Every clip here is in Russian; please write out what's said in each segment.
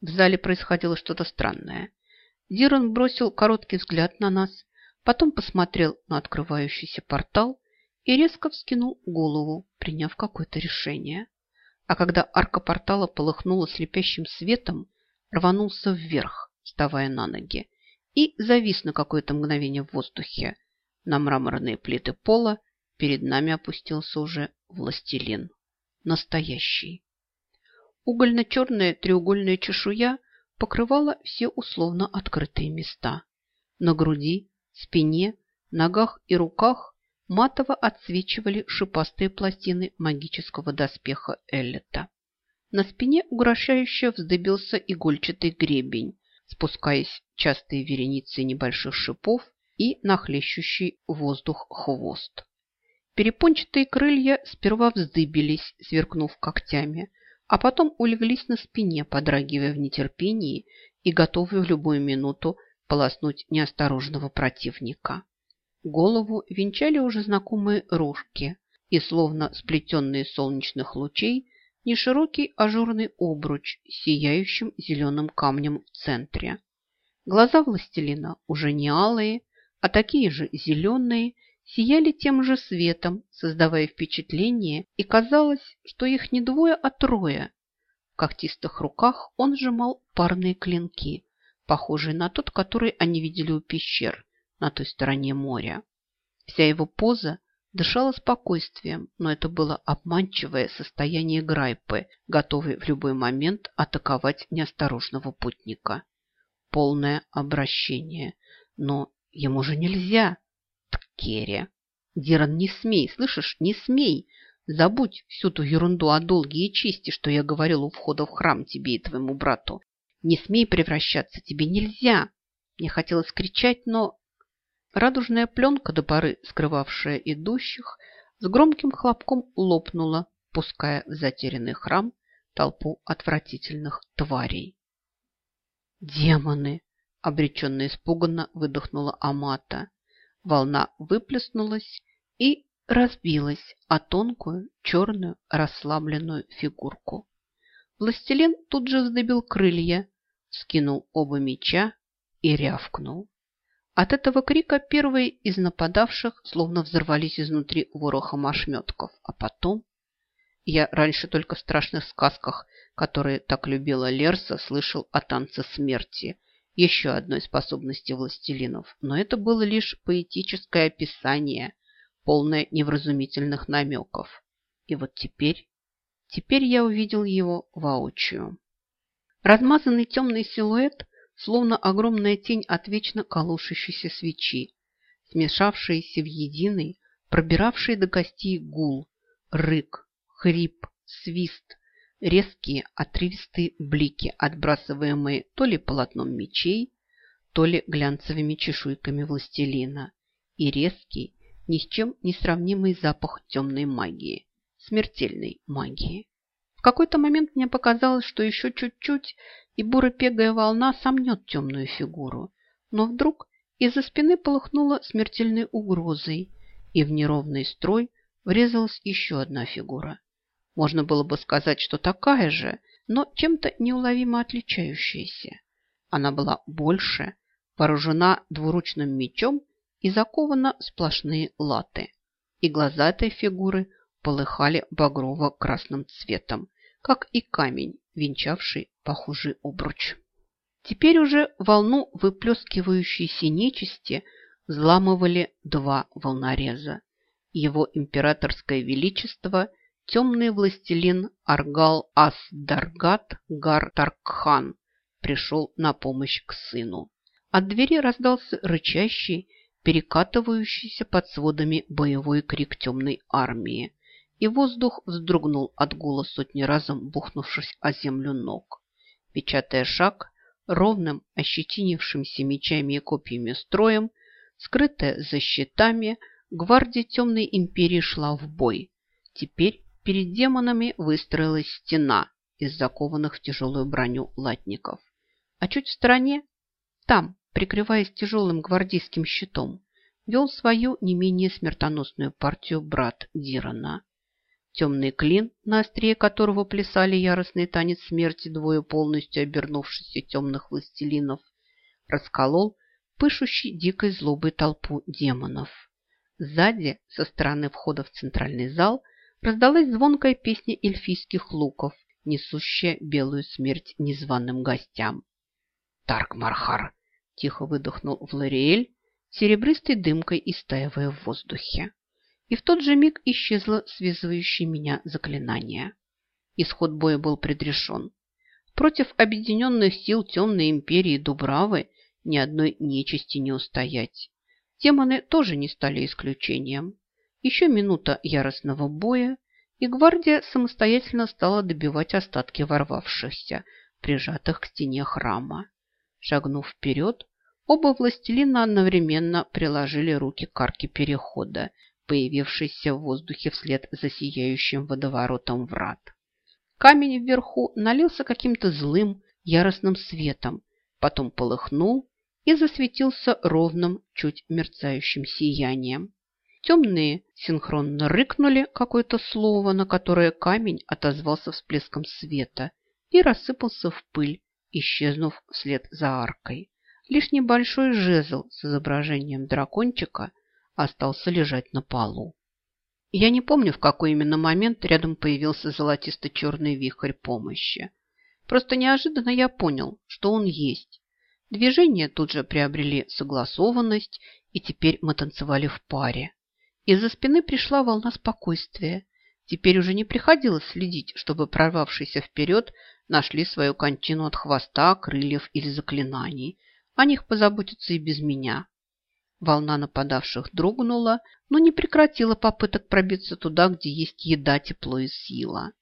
В зале происходило что-то странное. Диран бросил короткий взгляд на нас, потом посмотрел на открывающийся портал и резко вскинул голову, приняв какое-то решение. А когда арка портала полыхнула слепящим светом, рванулся вверх, вставая на ноги, и завис на какое-то мгновение в воздухе. На мраморные плиты пола перед нами опустился уже властелин. Настоящий. Угольно-черная треугольная чешуя покрывала все условно открытые места. На груди, спине, ногах и руках матово отсвечивали шипастые пластины магического доспеха Эллета. На спине угрожающе вздыбился игольчатый гребень, спускаясь частые вереницы небольших шипов и нахлещущий воздух хвост. Перепончатые крылья сперва вздыбились, сверкнув когтями, а потом улеглись на спине, подрагивая в нетерпении и готовые в любую минуту полоснуть неосторожного противника. Голову венчали уже знакомые рожки и, словно сплетенные солнечных лучей, неширокий ажурный обруч с сияющим зеленым камнем в центре. Глаза властелина уже не алые, а такие же зеленые, сияли тем же светом, создавая впечатление, и казалось, что их не двое, а трое. В когтистых руках он сжимал парные клинки, похожие на тот, который они видели у пещер на той стороне моря. Вся его поза дышала спокойствием, но это было обманчивое состояние Грайпы, готовой в любой момент атаковать неосторожного путника. Полное обращение. Но ему же нельзя. Ткере. Диран, не смей, слышишь, не смей. Забудь всю ту ерунду о долге и чести, что я говорил у входа в храм тебе и твоему брату. Не смей превращаться, тебе нельзя. Мне хотелось кричать, но Радужная пленка до поры скрывавшая идущих, с громким хлопком лопнула, пуская в затерянный храм толпу отвратительных тварей. «Демоны!» – обреченно испуганно выдохнула Амата. Волна выплеснулась и разбилась о тонкую, черную, расслабленную фигурку. Властелин тут же вздыбил крылья, скинул оба меча и рявкнул. От этого крика первые из нападавших словно взорвались изнутри ворохом ошметков. А потом... Я раньше только в страшных сказках, которые так любила Лерса, слышал о танце смерти, еще одной способности властелинов. Но это было лишь поэтическое описание, полное невразумительных намеков. И вот теперь... Теперь я увидел его воочию. Размазанный темный силуэт словно огромная тень от вечно колушащейся свечи, смешавшиеся в единый, пробиравший до костей гул, рык, хрип, свист, резкие отрывистые блики, отбрасываемые то ли полотном мечей, то ли глянцевыми чешуйками властелина, и резкий, ни с чем не сравнимый запах темной магии, смертельной магии. В какой-то момент мне показалось, что еще чуть-чуть, и буро-пегая волна сомнет темную фигуру. Но вдруг из-за спины полыхнула смертельной угрозой, и в неровный строй врезалась еще одна фигура. Можно было бы сказать, что такая же, но чем-то неуловимо отличающаяся. Она была больше, вооружена двуручным мечом и закована сплошные латы. И глаза этой фигуры полыхали багрово-красным цветом, как и камень, венчавший похожий обруч. Теперь уже волну выплескивающейся нечисти взламывали два волнореза. Его императорское величество – темный властелин Аргал Ас-Даргат Гар-Таркхан пришел на помощь к сыну. От двери раздался рычащий, перекатывающийся под сводами боевой крик темной армии, и воздух вздрогнул от гула сотни разом бухнувшись о землю ног. Печатая шаг, ровным, ощетинившимся мечами и копьями строем, скрытая за щитами, гвардия темной империи шла в бой. Теперь перед демонами выстроилась стена из закованных в тяжелую броню латников. А чуть в стороне, там, прикрываясь тяжелым гвардейским щитом, вел свою не менее смертоносную партию брат Дирана. Темный клин, на острие которого плясали яростный танец смерти двое полностью обернувшихся темных властелинов, расколол пышущий дикой злобой толпу демонов. Сзади, со стороны входа в центральный зал, раздалась звонкая песня эльфийских луков, несущая белую смерть незваным гостям. «Тарк-Мархар!» – тихо выдохнул Влариэль, серебристой дымкой истаивая в воздухе и в тот же миг исчезло связывающее меня заклинание. Исход боя был предрешен. Против объединенных сил Темной Империи Дубравы ни одной нечисти не устоять. Демоны тоже не стали исключением. Еще минута яростного боя, и гвардия самостоятельно стала добивать остатки ворвавшихся, прижатых к стене храма. Шагнув вперед, оба властелина одновременно приложили руки к арке перехода появившийся в воздухе вслед за сияющим водоворотом врат. Камень вверху налился каким-то злым, яростным светом, потом полыхнул и засветился ровным, чуть мерцающим сиянием. Темные синхронно рыкнули какое-то слово, на которое камень отозвался всплеском света и рассыпался в пыль, исчезнув вслед за аркой. Лишь небольшой жезл с изображением дракончика – остался лежать на полу. Я не помню, в какой именно момент рядом появился золотисто-черный вихрь помощи. Просто неожиданно я понял, что он есть. Движения тут же приобрели согласованность, и теперь мы танцевали в паре. Из-за спины пришла волна спокойствия. Теперь уже не приходилось следить, чтобы прорвавшиеся вперед нашли свою кончину от хвоста, крыльев или заклинаний. О них позаботятся и без меня. Волна нападавших дрогнула, но не прекратила попыток пробиться туда, где есть еда, тепло и сила.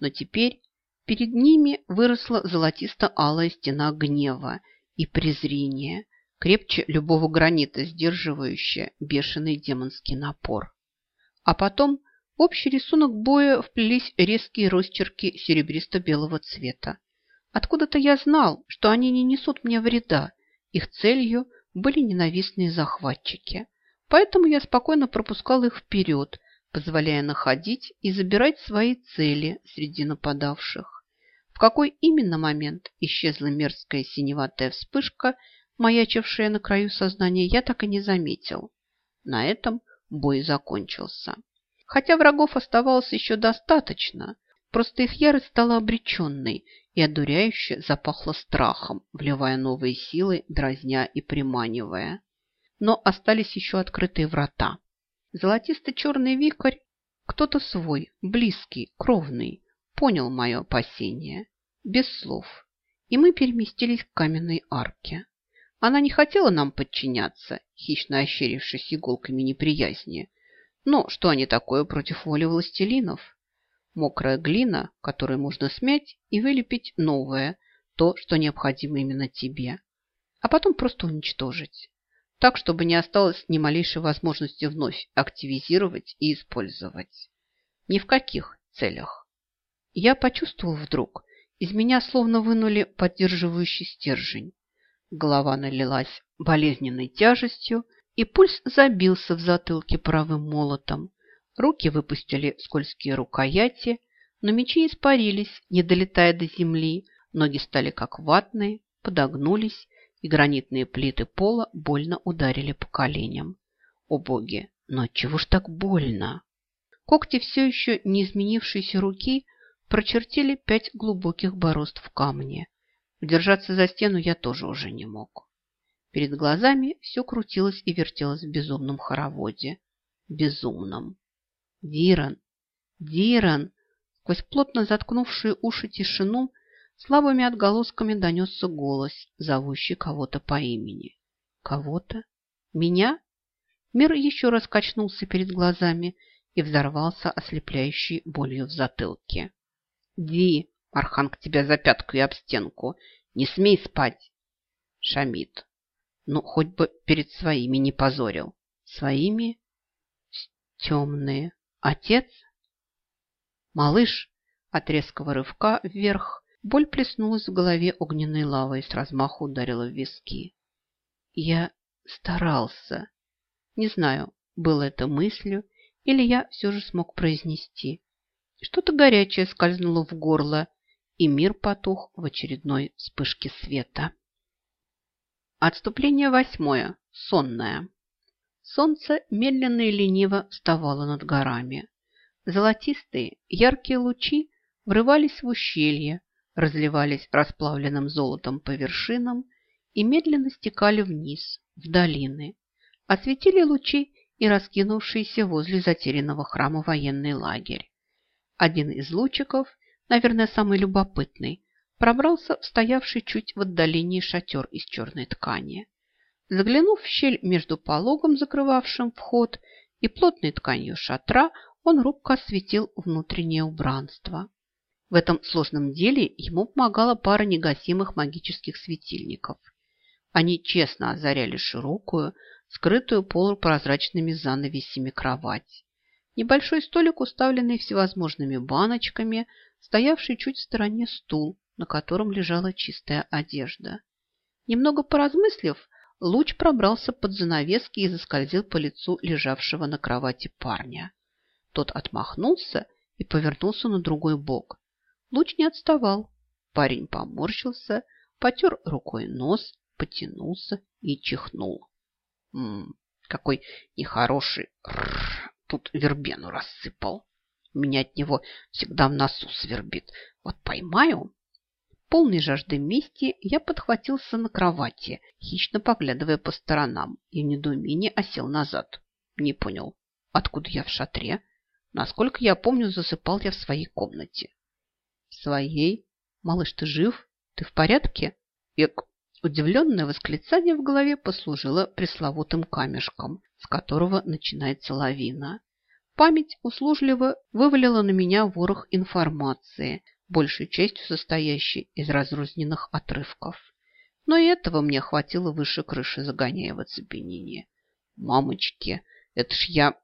Но теперь перед ними выросла золотисто-алая стена гнева и презрения, крепче любого гранита, сдерживающая бешеный демонский напор. А потом в общий рисунок боя вплелись резкие росчерки серебристо-белого цвета. Откуда-то я знал, что они не несут мне вреда. Их целью были ненавистные захватчики. Поэтому я спокойно пропускал их вперед, позволяя находить и забирать свои цели среди нападавших. В какой именно момент исчезла мерзкая синеватая вспышка, маячившая на краю сознания, я так и не заметил. На этом бой закончился. Хотя врагов оставалось еще достаточно, просто их ярость стала обреченной, и одуряюще запахло страхом, вливая новые силы, дразня и приманивая. Но остались еще открытые врата. Золотисто-черный викарь, кто-то свой, близкий, кровный, понял мое опасение, без слов, и мы переместились к каменной арке. Она не хотела нам подчиняться, хищно ощерившись иголками неприязни. Но что они такое против воли властелинов? мокрая глина, которую можно смять и вылепить новое, то, что необходимо именно тебе, а потом просто уничтожить, так, чтобы не осталось ни малейшей возможности вновь активизировать и использовать. Ни в каких целях. Я почувствовал вдруг, из меня словно вынули поддерживающий стержень. Голова налилась болезненной тяжестью, и пульс забился в затылке правым молотом, Руки выпустили скользкие рукояти, но мечи испарились, не долетая до земли. Ноги стали как ватные, подогнулись, и гранитные плиты пола больно ударили по коленям. О боги, но чего ж так больно? Когти все еще не изменившейся руки прочертили пять глубоких борозд в камне. Удержаться за стену я тоже уже не мог. Перед глазами все крутилось и вертелось в безумном хороводе. Безумном. Диран! Диран! Сквозь плотно заткнувшие уши тишину слабыми отголосками донесся голос, зовущий кого-то по имени. Кого-то? Меня? Мир еще раз качнулся перед глазами и взорвался ослепляющей болью в затылке. «Ди, Арханг тебя за пятку и об стенку! Не смей спать!» Шамид. Ну, хоть бы перед своими не позорил. Своими? Темные. Отец? Малыш от резкого рывка вверх боль плеснулась в голове огненной лавой и с размаху ударила в виски. Я старался. Не знаю, было это мыслью, или я все же смог произнести. Что-то горячее скользнуло в горло, и мир потух в очередной вспышке света. Отступление восьмое. Сонное. Солнце медленно и лениво вставало над горами. Золотистые, яркие лучи врывались в ущелье, разливались расплавленным золотом по вершинам и медленно стекали вниз, в долины. Осветили лучи и раскинувшийся возле затерянного храма военный лагерь. Один из лучиков, наверное, самый любопытный, пробрался в стоявший чуть в отдалении шатер из черной ткани. Заглянув в щель между пологом, закрывавшим вход, и плотной тканью шатра, он робко осветил внутреннее убранство. В этом сложном деле ему помогала пара негасимых магических светильников. Они честно озаряли широкую, скрытую полупрозрачными занавесями кровать. Небольшой столик, уставленный всевозможными баночками, стоявший чуть в стороне стул, на котором лежала чистая одежда. Немного поразмыслив, луч пробрался под занавески и заскользил по лицу лежавшего на кровати парня. Тот отмахнулся и повернулся на другой бок. Луч не отставал. Парень поморщился, потер рукой нос, потянулся и чихнул. М какой нехороший. Рррр, тут вербену рассыпал. Меня от него всегда в носу свербит. Вот поймаю. Полный жажды мести я подхватился на кровати, хищно поглядывая по сторонам, и в недоумении осел назад. Не понял, откуда я в шатре? Насколько я помню, засыпал я в своей комнате. В своей? Малыш, ты жив? Ты в порядке? Эк, Удивленное восклицание в голове послужило пресловутым камешком, с которого начинается лавина. Память услужливо вывалила на меня ворох информации, большей частью состоящей из разрозненных отрывков. Но и этого мне хватило выше крыши, загоняя в оцепенение. «Мамочки, это ж я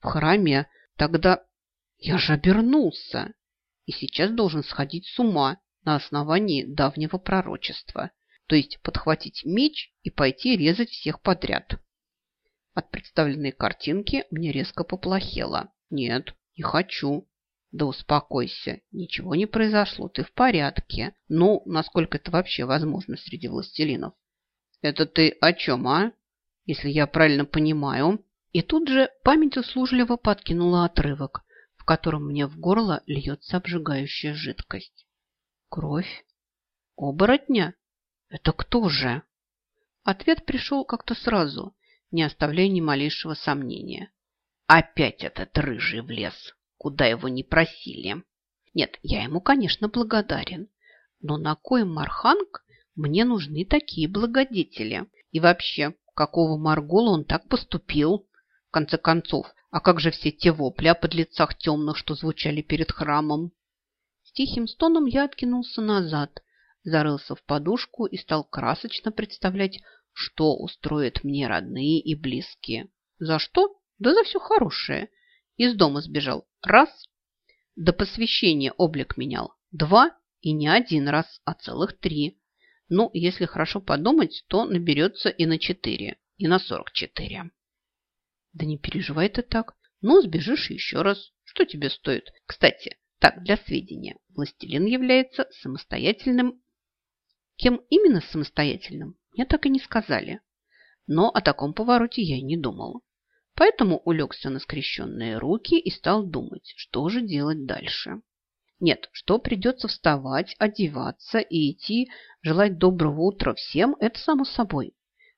в храме, тогда я же обернулся и сейчас должен сходить с ума на основании давнего пророчества то есть подхватить меч и пойти резать всех подряд. От представленной картинки мне резко поплохело. Нет, не хочу. Да успокойся, ничего не произошло, ты в порядке. Ну, насколько это вообще возможно среди властелинов? Это ты о чем, а? Если я правильно понимаю. И тут же память услужливо подкинула отрывок, в котором мне в горло льется обжигающая жидкость. Кровь? Оборотня? «Это кто же?» Ответ пришел как-то сразу, не оставляя ни малейшего сомнения. «Опять этот рыжий влез, куда его не просили. Нет, я ему, конечно, благодарен, но на кой Марханг мне нужны такие благодетели? И вообще, какого Маргола он так поступил? В конце концов, а как же все те вопли о подлецах темных, что звучали перед храмом?» С тихим стоном я откинулся назад, зарылся в подушку и стал красочно представлять, что устроят мне родные и близкие. За что? Да за все хорошее. Из дома сбежал. Раз. До посвящения облик менял. Два. И не один раз, а целых три. Ну, если хорошо подумать, то наберется и на четыре, и на сорок четыре. Да не переживай ты так. Ну, сбежишь еще раз. Что тебе стоит? Кстати, так, для сведения, властелин является самостоятельным Кем именно самостоятельным, мне так и не сказали. Но о таком повороте я и не думал. Поэтому улегся на скрещенные руки и стал думать, что же делать дальше. Нет, что придется вставать, одеваться и идти, желать доброго утра всем, это само собой.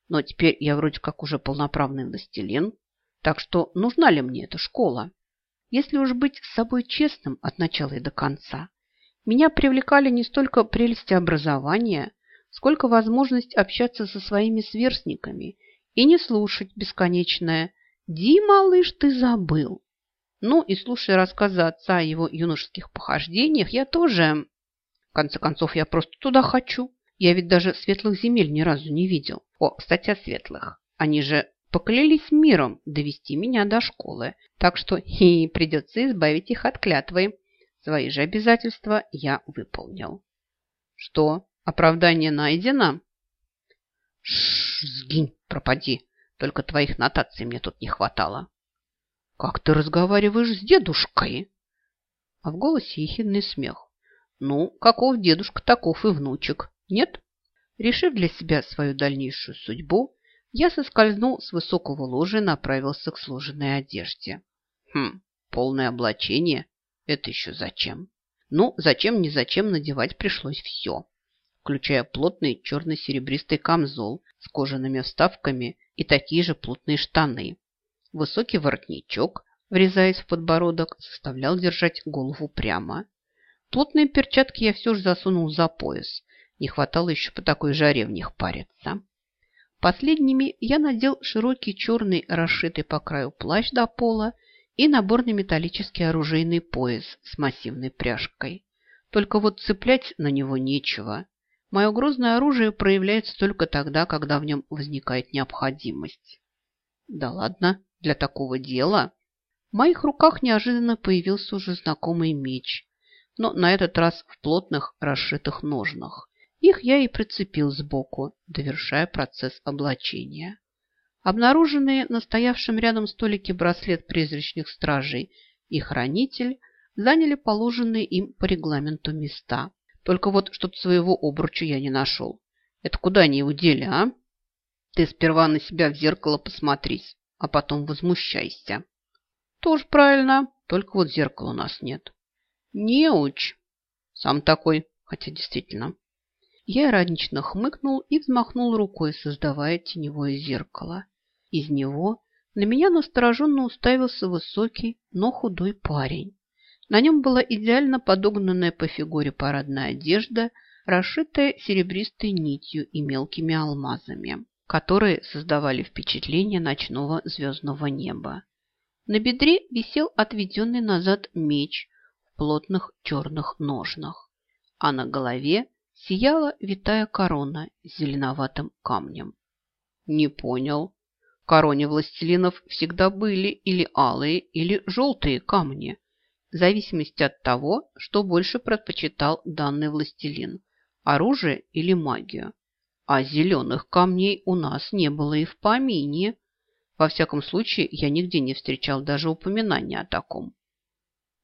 Но теперь я вроде как уже полноправный властелин, так что нужна ли мне эта школа? Если уж быть с собой честным от начала и до конца, меня привлекали не столько прелести образования, сколько возможность общаться со своими сверстниками и не слушать бесконечное «Ди, малыш, ты забыл». Ну и слушая рассказы отца о его юношеских похождениях, я тоже... В конце концов, я просто туда хочу. Я ведь даже светлых земель ни разу не видел. О, кстати, о светлых. Они же поклялись миром довести меня до школы, так что и придется избавить их от клятвы. Свои же обязательства я выполнил. Что, оправдание найдено? Шш, сгинь, пропади. Только твоих нотаций мне тут не хватало. Как ты разговариваешь с дедушкой? а в голосе ехидный смех. Ну, каков дедушка, таков и внучек. Нет? Решив для себя свою дальнейшую судьбу, я соскользнул с высокого ложа и направился к сложенной одежде. Хм, полное облачение? Это еще зачем? Ну, зачем, не зачем надевать пришлось все, включая плотный черно-серебристый камзол с кожаными вставками и такие же плотные штаны. Высокий воротничок, врезаясь в подбородок, заставлял держать голову прямо. Плотные перчатки я все же засунул за пояс. Не хватало еще по такой жаре в них париться. Последними я надел широкий черный, расшитый по краю плащ до пола и наборный металлический оружейный пояс с массивной пряжкой. Только вот цеплять на него нечего. Мое грозное оружие проявляется только тогда, когда в нем возникает необходимость. Да ладно, для такого дела. В моих руках неожиданно появился уже знакомый меч, но на этот раз в плотных расшитых ножнах. Их я и прицепил сбоку, довершая процесс облачения. Обнаруженные на стоявшем рядом столике браслет призрачных стражей и хранитель заняли положенные им по регламенту места. Только вот что-то своего обруча я не нашел. Это куда они его дели, а? Ты сперва на себя в зеркало посмотрись, а потом возмущайся. Тоже правильно, только вот зеркала у нас нет. Не уч. Сам такой, хотя действительно. Я иронично хмыкнул и взмахнул рукой, создавая теневое зеркало. Из него на меня настороженно уставился высокий, но худой парень. На нем была идеально подогнанная по фигуре парадная одежда, расшитая серебристой нитью и мелкими алмазами, которые создавали впечатление ночного звездного неба. На бедре висел отведенный назад меч в плотных черных ножнах, а на голове сияла витая корона с зеленоватым камнем. Не понял. В короне властелинов всегда были или алые, или желтые камни, в зависимости от того, что больше предпочитал данный властелин – оружие или магию. А зеленых камней у нас не было и в помине. Во всяком случае, я нигде не встречал даже упоминания о таком.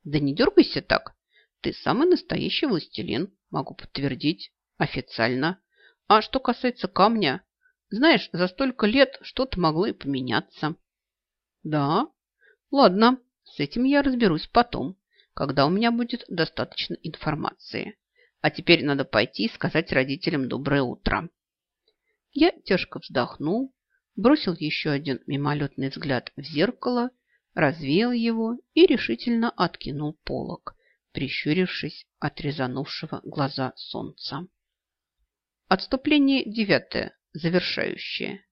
Да не дергайся так. Ты самый настоящий властелин, могу подтвердить. Официально. А что касается камня, знаешь, за столько лет что-то могло и поменяться. Да? Ладно, с этим я разберусь потом, когда у меня будет достаточно информации. А теперь надо пойти и сказать родителям доброе утро. Я тяжко вздохнул, бросил еще один мимолетный взгляд в зеркало, развеял его и решительно откинул полог, прищурившись от резанувшего глаза солнца. Отступление девятое завершающее.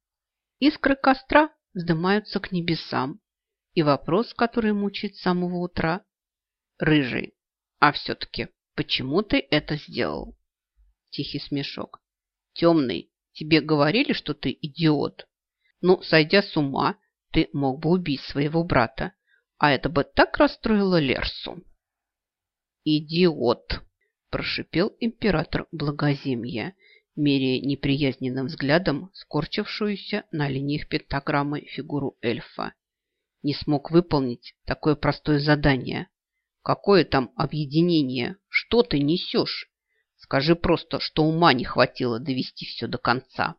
Искры костра вздымаются к небесам, и вопрос, который мучает с самого утра, рыжий. А все-таки, почему ты это сделал? Тихий смешок. Темный, тебе говорили, что ты идиот? Ну, сойдя с ума, ты мог бы убить своего брата, а это бы так расстроило Лерсу. Идиот, прошипел император Благоземья меряя неприязненным взглядом скорчившуюся на линиях пентаграммы фигуру эльфа. Не смог выполнить такое простое задание. Какое там объединение? Что ты несешь? Скажи просто, что ума не хватило довести все до конца.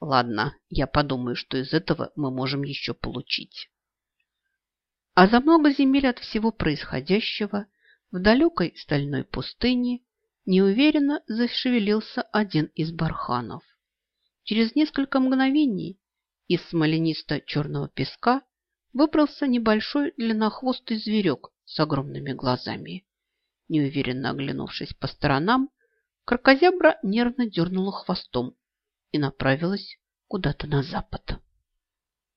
Ладно, я подумаю, что из этого мы можем еще получить. А за много земель от всего происходящего в далекой стальной пустыне неуверенно зашевелился один из барханов. Через несколько мгновений из смоленисто-черного песка выбрался небольшой длиннохвостый зверек с огромными глазами. Неуверенно оглянувшись по сторонам, крокозябра нервно дернула хвостом и направилась куда-то на запад.